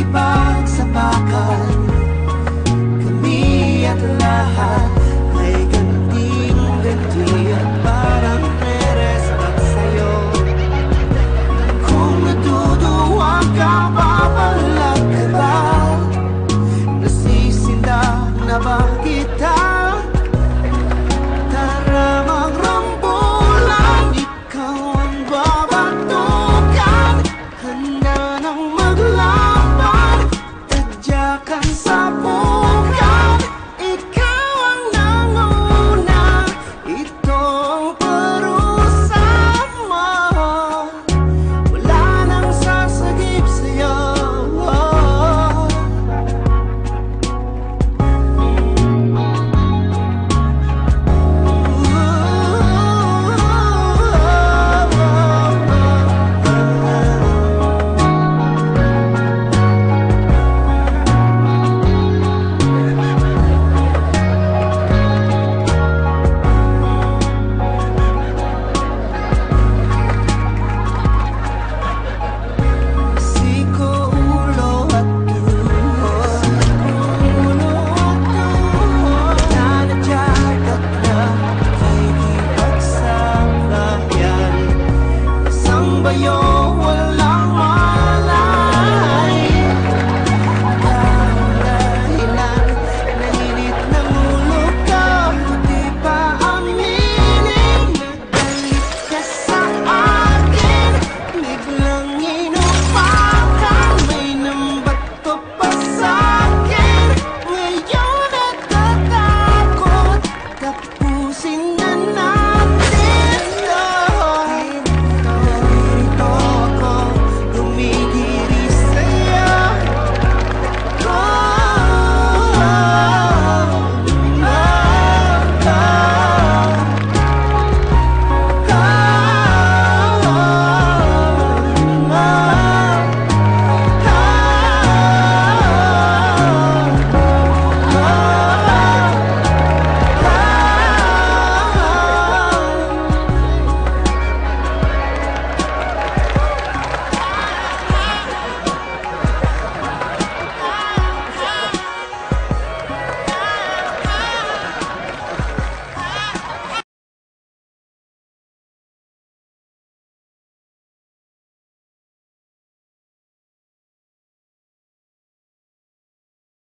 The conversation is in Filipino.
pakikipagsapakan Kami at lahat ay ganting ganti at parang nerespect sa'yo Kung natutuwa ka, babalag ka ba? Nasisinda na ba kita? Taramang rambulan, ikaw ang ba?